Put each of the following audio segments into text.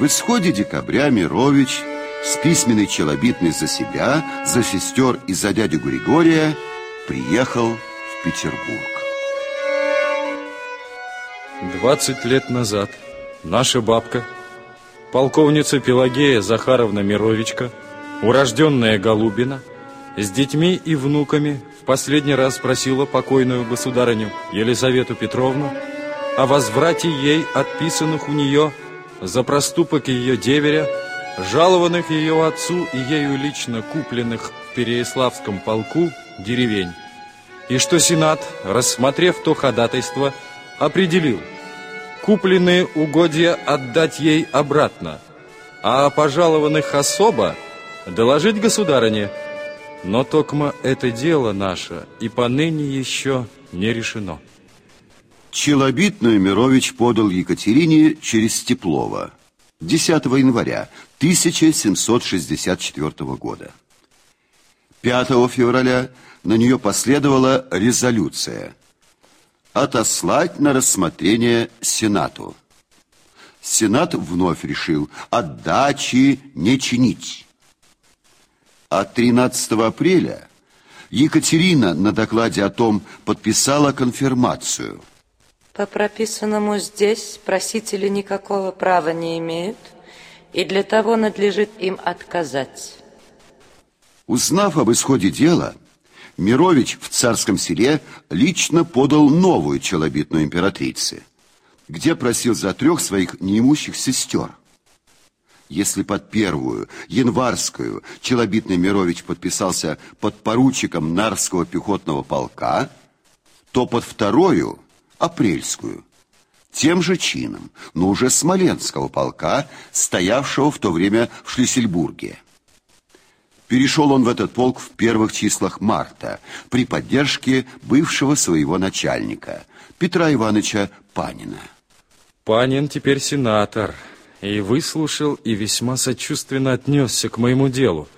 В исходе декабря Мирович с письменной челобитной за себя, за сестер и за дядю Григория приехал в Петербург. 20 лет назад наша бабка, полковница Пелагея Захаровна Мировичка, урожденная Голубина, с детьми и внуками в последний раз просила покойную государыню Елизавету Петровну о возврате ей отписанных у нее за проступок ее деверя, жалованных ее отцу и ею лично купленных в Переяславском полку деревень, и что Сенат, рассмотрев то ходатайство, определил купленные угодья отдать ей обратно, а о пожалованных особо доложить государыне. Но токмо это дело наше и поныне еще не решено. Челобитную Мирович подал Екатерине через Теплова 10 января 1764 года. 5 февраля на нее последовала резолюция отослать на рассмотрение Сенату. Сенат вновь решил отдачи не чинить. А 13 апреля Екатерина на докладе о том подписала конфирмацию – по прописанному здесь просители никакого права не имеют, и для того надлежит им отказать. Узнав об исходе дела, Мирович в царском селе лично подал новую челобитную императрице, где просил за трех своих неимущих сестер. Если под первую, январскую, челобитный Мирович подписался под поручиком Нарвского пехотного полка, то под вторую – апрельскую, тем же чином, но уже Смоленского полка, стоявшего в то время в Шлиссельбурге. Перешел он в этот полк в первых числах марта при поддержке бывшего своего начальника, Петра Ивановича Панина. Панин теперь сенатор, и выслушал, и весьма сочувственно отнесся к моему делу.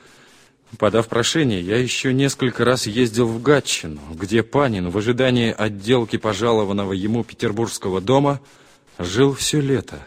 Подав прошение, я еще несколько раз ездил в Гатчину, где Панин в ожидании отделки пожалованного ему петербургского дома жил все лето.